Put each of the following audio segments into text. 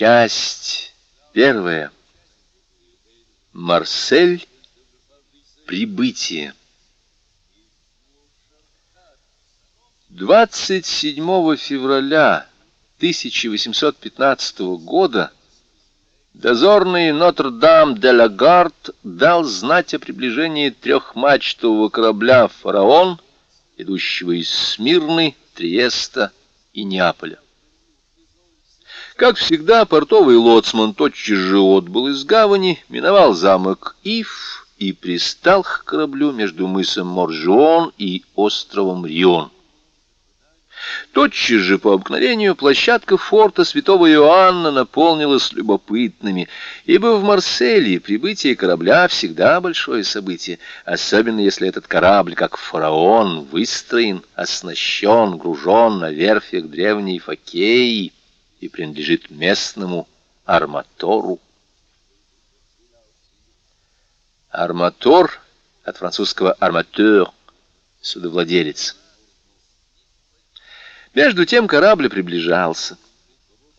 Часть первая. Марсель. Прибытие. 27 февраля 1815 года дозорный Нотр-Дам-де-ла-Гард дал знать о приближении трехмачтового корабля «Фараон», идущего из Смирны, Триеста и Неаполя. Как всегда, портовый лоцман тотчас же отбыл из гавани, миновал замок Ив и пристал к кораблю между мысом Моржон и островом Рион. Тотчас же по обыкновению площадка форта святого Иоанна наполнилась любопытными, ибо в Марселе прибытие корабля всегда большое событие, особенно если этот корабль, как фараон, выстроен, оснащен, гружен на верфях древней Фокеи, и принадлежит местному арматору. Арматор от французского арматер, судовладелец. Между тем корабль приближался.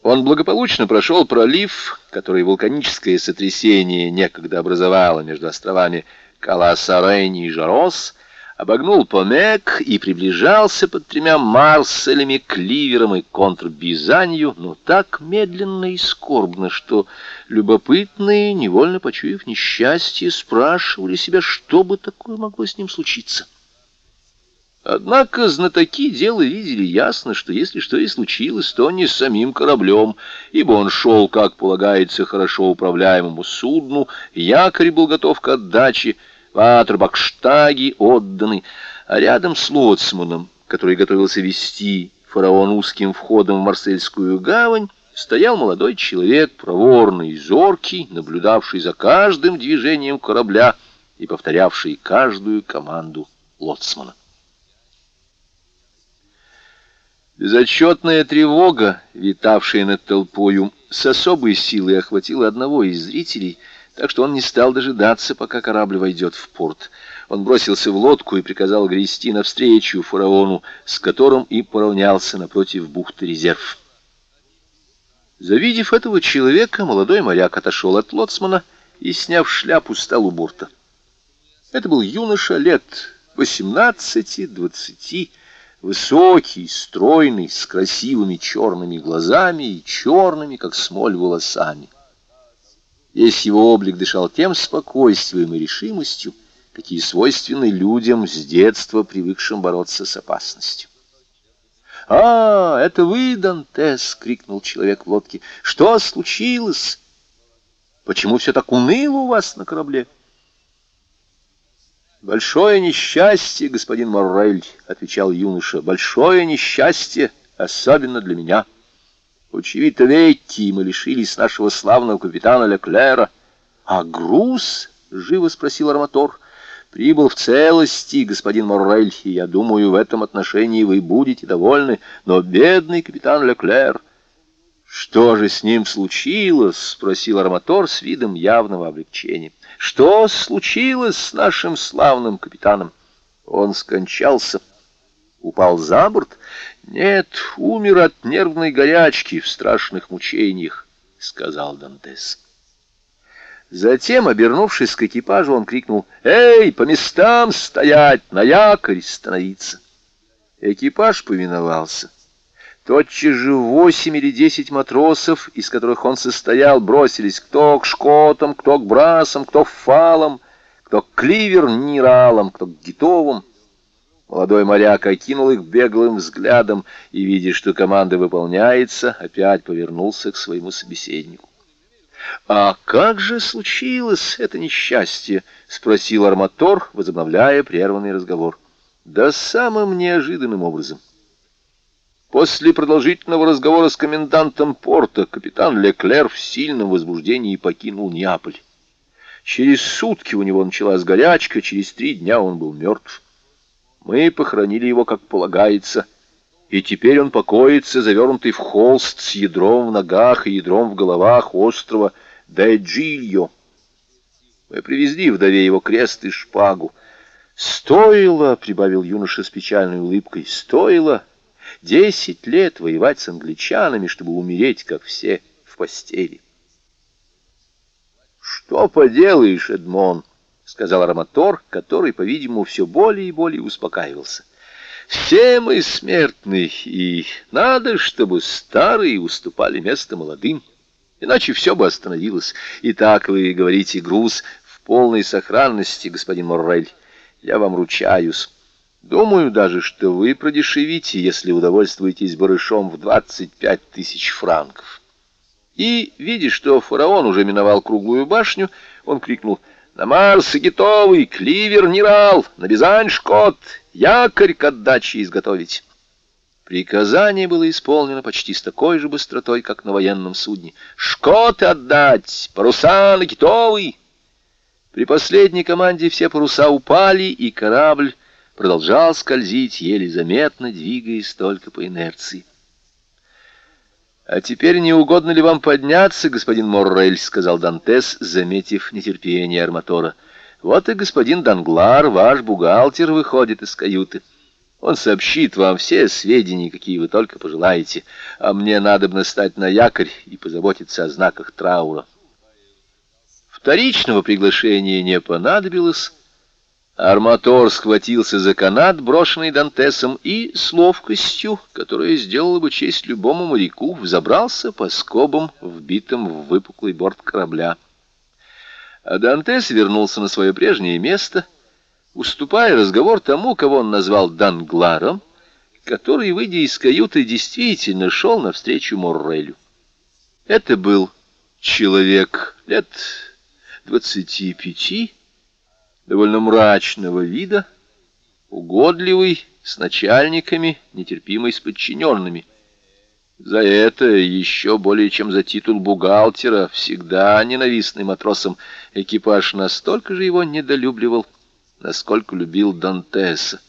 Он благополучно прошел пролив, который вулканическое сотрясение некогда образовало между островами Каласарени и Жарос, обогнул Помек и приближался под тремя Марселями, Кливером и Контрбизанью, но так медленно и скорбно, что любопытные, невольно почуяв несчастье, спрашивали себя, что бы такое могло с ним случиться. Однако знатоки дела видели ясно, что если что и случилось, то не с самим кораблем, ибо он шел, как полагается, хорошо управляемому судну, якорь был готов к отдаче, Ватербакштаги отданы, а рядом с лоцманом, который готовился вести фараон узким входом в Марсельскую гавань, стоял молодой человек, проворный и зоркий, наблюдавший за каждым движением корабля и повторявший каждую команду лоцмана. Безотчетная тревога, витавшая над толпою, с особой силой охватила одного из зрителей — так что он не стал дожидаться, пока корабль войдет в порт. Он бросился в лодку и приказал грести навстречу фараону, с которым и поравнялся напротив бухты резерв. Завидев этого человека, молодой моряк отошел от лоцмана и, сняв шляпу, стал у борта. Это был юноша лет восемнадцати-двадцати, высокий, стройный, с красивыми черными глазами и черными, как смоль, волосами. Весь его облик дышал тем спокойствием и решимостью, какие свойственны людям с детства, привыкшим бороться с опасностью. «А, это вы, Дантес!» — крикнул человек в лодке. «Что случилось? Почему все так уныло у вас на корабле?» «Большое несчастье, господин Моррель», — отвечал юноша. «Большое несчастье, особенно для меня». Очевидно, веки мы лишились нашего славного капитана Леклера. А груз, — живо спросил арматор, — прибыл в целости, господин Моррель, и я думаю, в этом отношении вы будете довольны. Но бедный капитан Леклер... «Что же с ним случилось?» — спросил арматор с видом явного облегчения. «Что случилось с нашим славным капитаном?» «Он скончался, упал за борт, «Нет, умер от нервной горячки в страшных мучениях», — сказал Дантес. Затем, обернувшись к экипажу, он крикнул «Эй, по местам стоять, на якорь становиться!» Экипаж повиновался. Тотчас же восемь или десять матросов, из которых он состоял, бросились кто к шкотам, кто к брасам, кто к фалам, кто к кливер-ниралам, кто к гитовым. Молодой моряк окинул их беглым взглядом и, видя, что команда выполняется, опять повернулся к своему собеседнику. «А как же случилось это несчастье?» — спросил арматор, возобновляя прерванный разговор. «Да самым неожиданным образом». После продолжительного разговора с комендантом порта капитан Леклер в сильном возбуждении покинул Неаполь. Через сутки у него началась горячка, через три дня он был мертв. Мы похоронили его, как полагается, и теперь он покоится, завернутый в холст с ядром в ногах и ядром в головах острова Дайджильо. Мы привезли вдове его крест и шпагу. «Стоило», — прибавил юноша с печальной улыбкой, — «стоило десять лет воевать с англичанами, чтобы умереть, как все, в постели. «Что поделаешь, Эдмон?» — сказал Араматор, который, по-видимому, все более и более успокаивался. «Все мы смертны, и надо, чтобы старые уступали место молодым, иначе все бы остановилось. И так вы говорите, груз в полной сохранности, господин Моррель. Я вам ручаюсь». Думаю даже, что вы продешевите, если удовольствуетесь барышом в двадцать пять тысяч франков. И, видя, что фараон уже миновал круглую башню, он крикнул «На Марс готовый, кливер нерал, на Бизань шкот, якорь к отдаче изготовить». Приказание было исполнено почти с такой же быстротой, как на военном судне. «Шкоты отдать! Паруса на китовый!» При последней команде все паруса упали, и корабль продолжал скользить, еле заметно, двигаясь только по инерции. «А теперь не угодно ли вам подняться, господин Моррель?» — сказал Дантес, заметив нетерпение арматора. «Вот и господин Данглар, ваш бухгалтер, выходит из каюты. Он сообщит вам все сведения, какие вы только пожелаете, а мне надо бы стать на якорь и позаботиться о знаках траура». Вторичного приглашения не понадобилось, Арматор схватился за канат, брошенный Дантесом, и с ловкостью, которая сделала бы честь любому моряку, взобрался по скобам, вбитым в выпуклый борт корабля. А Дантес вернулся на свое прежнее место, уступая разговор тому, кого он назвал Дангларом, который, выйдя из каюты, действительно шел навстречу Моррелю. Это был человек лет двадцати пяти, довольно мрачного вида, угодливый, с начальниками, нетерпимый с подчиненными. За это, еще более чем за титул бухгалтера, всегда ненавистный матросом, экипаж настолько же его недолюбливал, насколько любил Дантеса.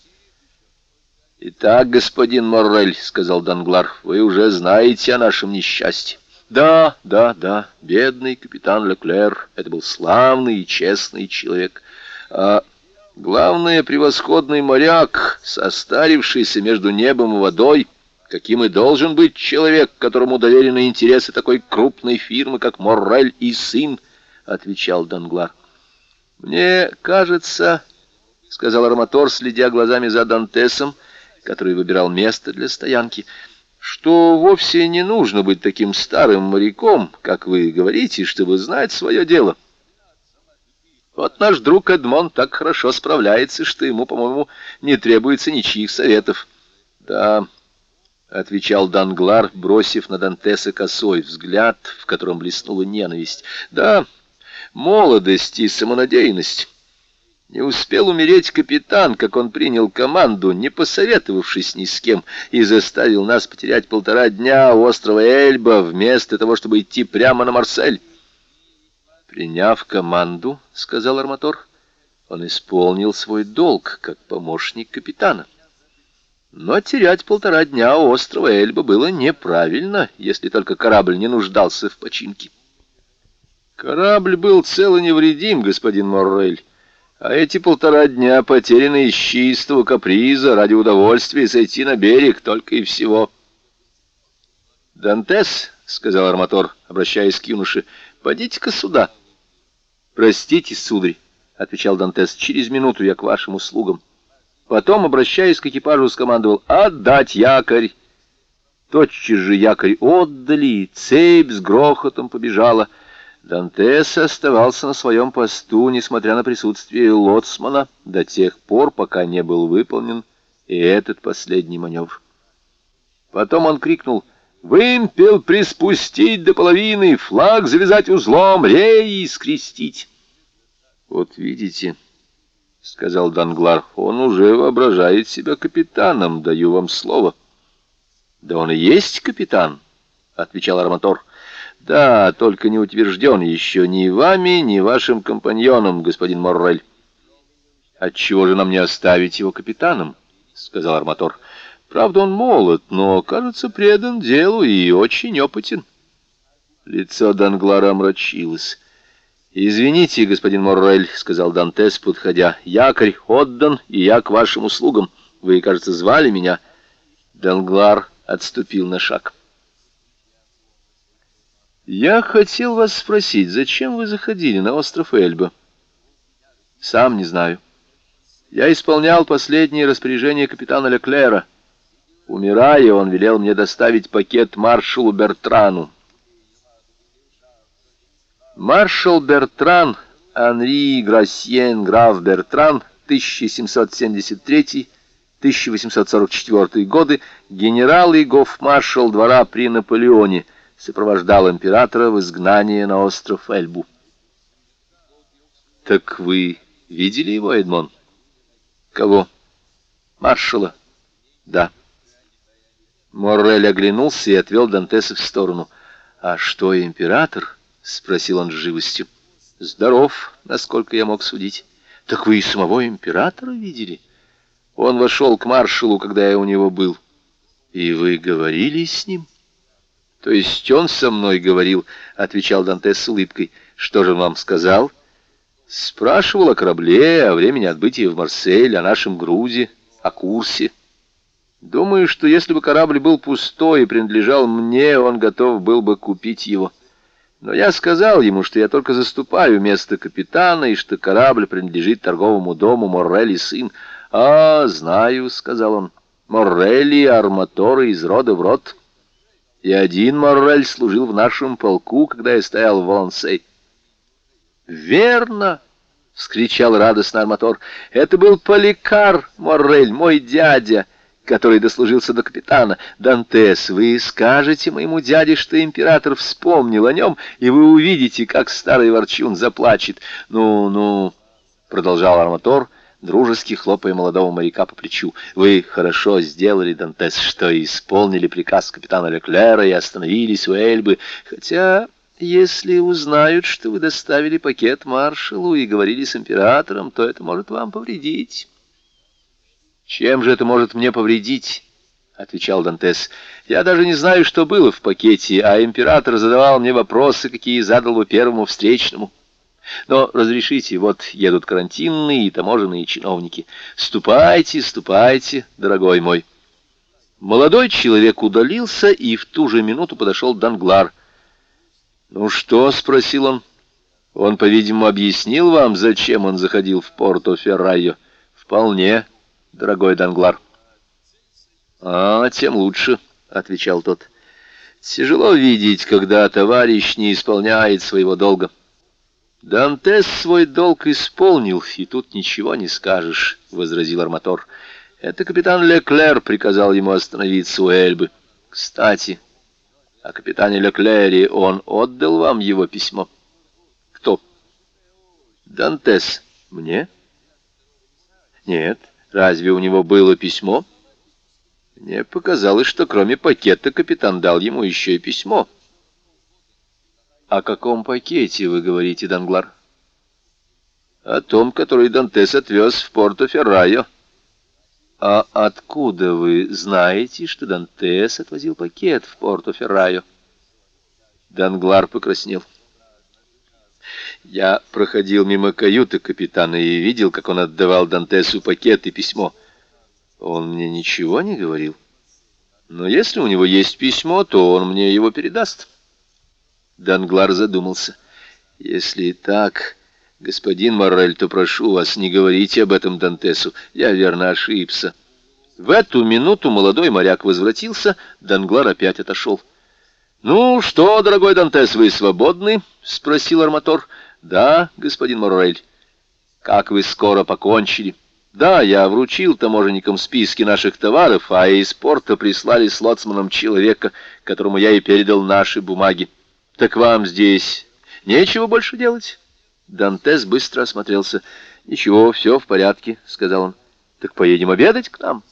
«Итак, господин Моррель», — сказал Данглар, — «вы уже знаете о нашем несчастье». «Да, да, да, бедный капитан Леклер, это был славный и честный человек» а главное, превосходный моряк, состарившийся между небом и водой, каким и должен быть человек, которому доверены интересы такой крупной фирмы, как Моррель и сын, — отвечал Данглар. «Мне кажется, — сказал Арматор, следя глазами за Дантесом, который выбирал место для стоянки, — что вовсе не нужно быть таким старым моряком, как вы говорите, чтобы знать свое дело». Вот наш друг Эдмон так хорошо справляется, что ему, по-моему, не требуется ничьих советов. Да, — отвечал Данглар, бросив на Дантеса косой взгляд, в котором блеснула ненависть. Да, молодость и самонадеянность. Не успел умереть капитан, как он принял команду, не посоветовавшись ни с кем, и заставил нас потерять полтора дня у острова Эльба, вместо того, чтобы идти прямо на Марсель. Приняв команду, — сказал арматор, — он исполнил свой долг как помощник капитана. Но терять полтора дня у острова Эльба было неправильно, если только корабль не нуждался в починке. Корабль был цел и невредим, господин Моррель, а эти полтора дня потеряны из чистого каприза ради удовольствия сойти на берег только и всего. «Дантес», — сказал арматор, обращаясь к юноше, — «подите-ка сюда». «Простите, сударь», — отвечал Дантес, — «через минуту я к вашим услугам». Потом, обращаясь к экипажу, скомандовал «Отдать якорь!». Тотчас же якорь отдали, цепь с грохотом побежала. Дантес оставался на своем посту, несмотря на присутствие лоцмана, до тех пор, пока не был выполнен и этот последний маневр. Потом он крикнул Вымпел приспустить до половины, флаг завязать узлом, реи скрестить. Вот видите, — сказал Данглар, — он уже воображает себя капитаном, даю вам слово. Да он и есть капитан, — отвечал Арматор. Да, только не утвержден еще ни вами, ни вашим компаньоном, господин Моррель. Отчего же нам не оставить его капитаном? — сказал Арматор. — Правда, он молод, но, кажется, предан делу и очень опытен. Лицо Данглара омрачилось. «Извините, господин Моррель», — сказал Дантес, подходя, — «якорь отдан, и я к вашим услугам. Вы, кажется, звали меня». Данглар отступил на шаг. Я хотел вас спросить, зачем вы заходили на остров Эльба? Сам не знаю. Я исполнял последние распоряжения капитана Леклера. Умирая, он велел мне доставить пакет маршалу Бертрану. Маршал Бертран, Анри Грасьен, граф Бертран, 1773-1844 годы, генерал и гофмаршал двора при Наполеоне – сопровождал императора в изгнание на остров Эльбу. «Так вы видели его, Эдмон?» «Кого?» «Маршала?» «Да». Моррель оглянулся и отвел Дантеса в сторону. «А что, император?» — спросил он с живостью. «Здоров, насколько я мог судить». «Так вы и самого императора видели?» Он вошел к маршалу, когда я у него был. «И вы говорили с ним?» То есть он со мной говорил, — отвечал Дантес с улыбкой. Что же он вам сказал? Спрашивал о корабле, о времени отбытия в Марсель, о нашем грузе, о курсе. Думаю, что если бы корабль был пустой и принадлежал мне, он готов был бы купить его. Но я сказал ему, что я только заступаю место капитана и что корабль принадлежит торговому дому Моррелли сын. «А, знаю», — сказал он, — «Моррелли арматоры из рода в род». И один Моррель служил в нашем полку, когда я стоял в Волнсей. «Верно!» — вскричал радостно арматор. «Это был Поликар Моррель, мой дядя, который дослужился до капитана. Дантес, вы скажете моему дяде, что император вспомнил о нем, и вы увидите, как старый ворчун заплачет. Ну, ну...» — продолжал арматор — дружески хлопая молодого моряка по плечу. «Вы хорошо сделали, Дантес, что исполнили приказ капитана Леклера и остановились у Эльбы, хотя...» Если узнают, что вы доставили пакет маршалу и говорили с императором, то это может вам повредить. Чем же это может мне повредить? отвечал Дантес. Я даже не знаю, что было в пакете, а император задавал мне вопросы, какие задал бы первому встречному. Но разрешите, вот едут карантинные и таможенные чиновники. Ступайте, ступайте, дорогой мой. Молодой человек удалился, и в ту же минуту подошел Данглар. «Ну что?» — спросил он. «Он, по-видимому, объяснил вам, зачем он заходил в Порто-Феррайо?» «Вполне, дорогой Данглар». «А, тем лучше», — отвечал тот. «Тяжело видеть, когда товарищ не исполняет своего долга». «Дантес свой долг исполнил, и тут ничего не скажешь», — возразил Арматор. «Это капитан Леклер приказал ему остановиться у Эльбы. Кстати, о капитане Леклере он отдал вам его письмо». «Кто?» «Дантес. Мне?» «Нет. Разве у него было письмо?» Мне показалось, что кроме пакета капитан дал ему еще и письмо». «О каком пакете вы говорите, Данглар?» «О том, который Дантес отвез в Порто-Феррайо». «А откуда вы знаете, что Дантес отвозил пакет в Порто-Феррайо?» Данглар покраснел. «Я проходил мимо каюты капитана и видел, как он отдавал Дантесу пакет и письмо. Он мне ничего не говорил. Но если у него есть письмо, то он мне его передаст». Данглар задумался. «Если так, господин Моррель, то прошу вас, не говорите об этом Дантесу. Я верно ошибся». В эту минуту молодой моряк возвратился, Данглар опять отошел. «Ну что, дорогой Дантес, вы свободны?» — спросил арматор. «Да, господин Моррель». «Как вы скоро покончили?» «Да, я вручил таможенникам списки наших товаров, а из порта прислали с лоцманом человека, которому я и передал наши бумаги». «Так вам здесь нечего больше делать?» Дантес быстро осмотрелся. «Ничего, все в порядке», — сказал он. «Так поедем обедать к нам?»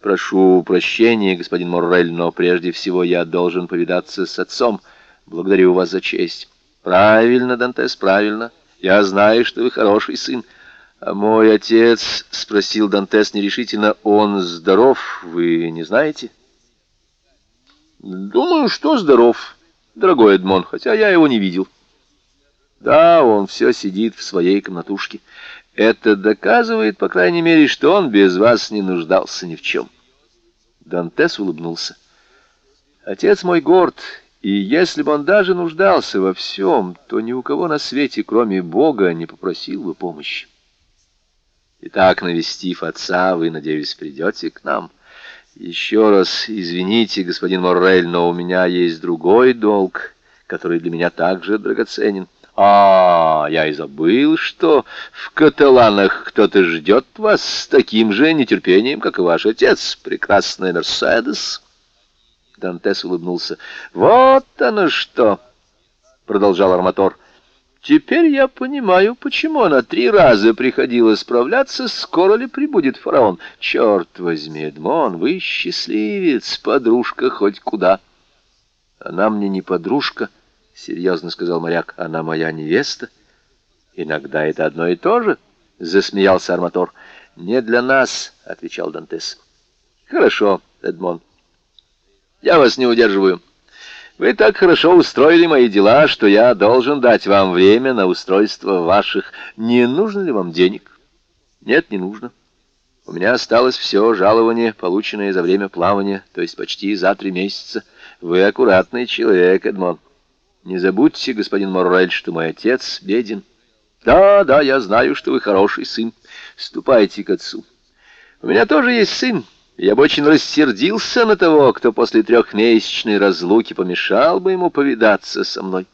«Прошу прощения, господин Моррель, но прежде всего я должен повидаться с отцом. Благодарю вас за честь». «Правильно, Дантес, правильно. Я знаю, что вы хороший сын». «А мой отец?» — спросил Дантес нерешительно. «Он здоров, вы не знаете?» «Думаю, что здоров» дорогой Эдмон, хотя я его не видел. Да, он все сидит в своей комнатушке. Это доказывает, по крайней мере, что он без вас не нуждался ни в чем. Дантес улыбнулся. Отец мой горд И если бы он даже нуждался во всем, то ни у кого на свете, кроме Бога, не попросил бы помощи. Итак, навестив отца, вы, надеюсь, придете к нам. Еще раз извините, господин Моррель, но у меня есть другой долг, который для меня также драгоценен. А, я и забыл, что в каталанах кто-то ждет вас с таким же нетерпением, как и ваш отец, прекрасная Мерседес. Дантес улыбнулся. Вот оно что, продолжал арматор. Теперь я понимаю, почему она три раза приходила справляться, скоро ли прибудет фараон. Черт возьми, Эдмон, вы счастливец, подружка хоть куда. Она мне не подружка, —— серьезно сказал моряк. «Она моя невеста». «Иногда это одно и то же», — засмеялся Арматор. «Не для нас», — отвечал Дантес. «Хорошо, Эдмон. Я вас не удерживаю. Вы так хорошо устроили мои дела, что я должен дать вам время на устройство ваших. Не нужно ли вам денег?» «Нет, не нужно. У меня осталось все жалование, полученное за время плавания, то есть почти за три месяца. Вы аккуратный человек, Эдмон». Не забудьте, господин Моррель, что мой отец беден. Да, да, я знаю, что вы хороший сын. Ступайте к отцу. У меня тоже есть сын. Я бы очень рассердился на того, кто после трехмесячной разлуки помешал бы ему повидаться со мной.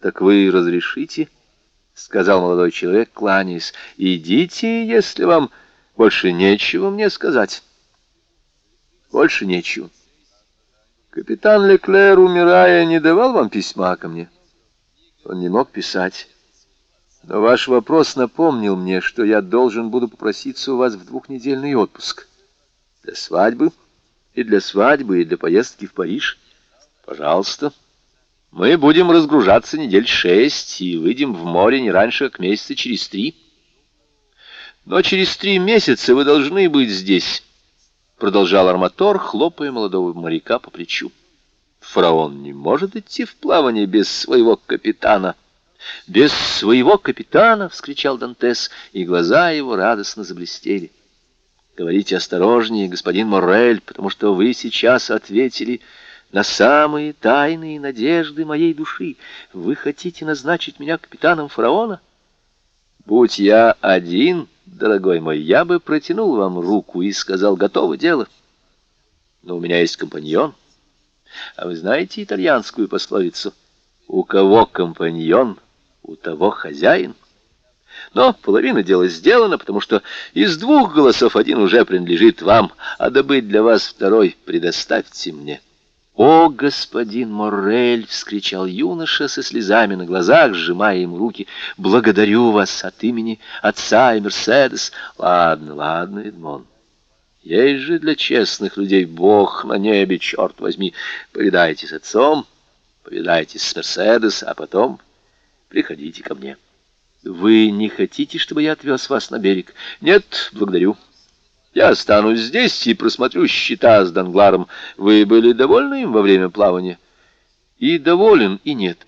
Так вы разрешите? — сказал молодой человек, кланяясь. — Идите, если вам больше нечего мне сказать. Больше нечего. Капитан Леклер, умирая, не давал вам письма ко мне? Он не мог писать. Но ваш вопрос напомнил мне, что я должен буду попроситься у вас в двухнедельный отпуск. Для свадьбы, и для свадьбы, и для поездки в Париж. Пожалуйста. Мы будем разгружаться недель шесть и выйдем в море не раньше, как месяца через три. Но через три месяца вы должны быть здесь» продолжал арматор, хлопая молодого моряка по плечу. Фараон не может идти в плавание без своего капитана. «Без своего капитана!» — вскричал Дантес, и глаза его радостно заблестели. «Говорите осторожнее, господин Моррель, потому что вы сейчас ответили на самые тайные надежды моей души. Вы хотите назначить меня капитаном фараона? Будь я один...» дорогой мой, я бы протянул вам руку и сказал, готово дело. Но у меня есть компаньон. А вы знаете итальянскую пословицу? У кого компаньон, у того хозяин. Но половина дела сделана, потому что из двух голосов один уже принадлежит вам, а добыть для вас второй предоставьте мне». «О, господин Моррель!» — вскричал юноша со слезами на глазах, сжимая ему руки. «Благодарю вас от имени отца и Мерседес!» «Ладно, ладно, Эдмон. Есть же для честных людей Бог на небе, черт возьми. Повидайте с отцом, повидайтесь с Мерседес, а потом приходите ко мне». «Вы не хотите, чтобы я отвез вас на берег?» «Нет, благодарю». Я останусь здесь и просмотрю счета с Дангларом. Вы были довольны им во время плавания? И доволен, и нет.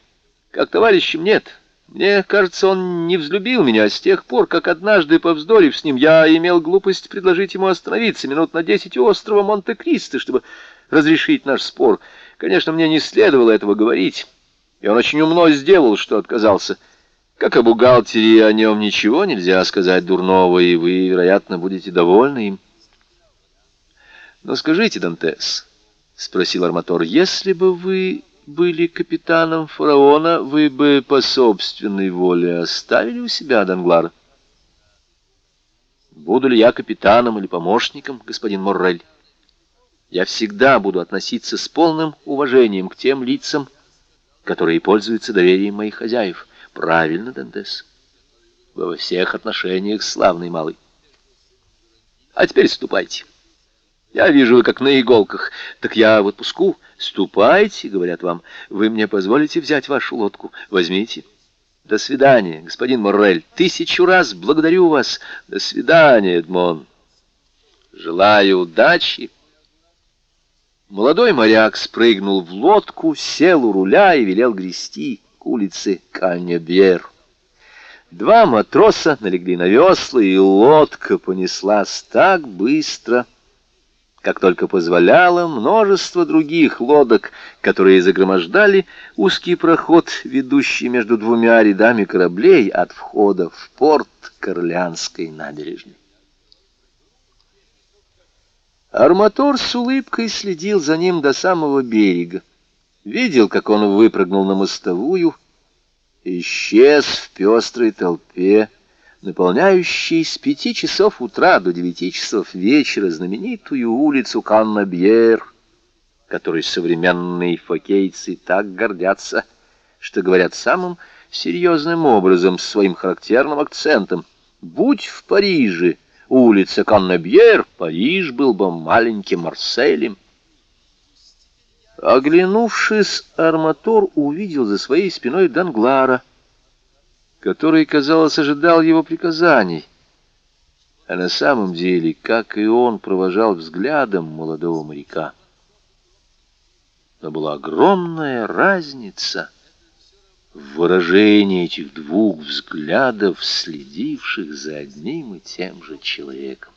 Как товарищем нет. Мне кажется, он не взлюбил меня с тех пор, как однажды, повздорив с ним, я имел глупость предложить ему остановиться минут на десять у острова Монте-Кристо, чтобы разрешить наш спор. Конечно, мне не следовало этого говорить, и он очень умно сделал, что отказался. Как о бухгалтере о нем ничего нельзя сказать дурного, и вы, вероятно, будете довольны им. Но скажите, Дантес, — спросил Арматор, — если бы вы были капитаном фараона, вы бы по собственной воле оставили у себя Данглара? Буду ли я капитаном или помощником, господин Моррель? Я всегда буду относиться с полным уважением к тем лицам, которые пользуются доверием моих хозяев. Правильно, Дантес. Вы во всех отношениях славный малый. А теперь ступайте. Я вижу, вы как на иголках. Так я в отпуску. Ступайте, говорят вам. Вы мне позволите взять вашу лодку? Возьмите. До свидания, господин Моррель. Тысячу раз благодарю вас. До свидания, Эдмон. Желаю удачи. Молодой моряк спрыгнул в лодку, сел у руля и велел грести к улице Каньябьер. Два матроса налегли на весла, и лодка понеслась так быстро, как только позволяло множество других лодок, которые загромождали узкий проход, ведущий между двумя рядами кораблей от входа в порт Корлянской набережной. Арматор с улыбкой следил за ним до самого берега. Видел, как он выпрыгнул на мостовую, исчез в пестрой толпе, наполняющей с пяти часов утра до девяти часов вечера знаменитую улицу Каннабьер, которой современные фокейцы так гордятся, что говорят самым серьезным образом, своим характерным акцентом. «Будь в Париже, улица Каннабьер, Париж был бы маленьким Марселем». Оглянувшись, Арматор увидел за своей спиной Данглара — который, казалось, ожидал его приказаний, а на самом деле, как и он, провожал взглядом молодого моряка. Но была огромная разница в выражении этих двух взглядов, следивших за одним и тем же человеком.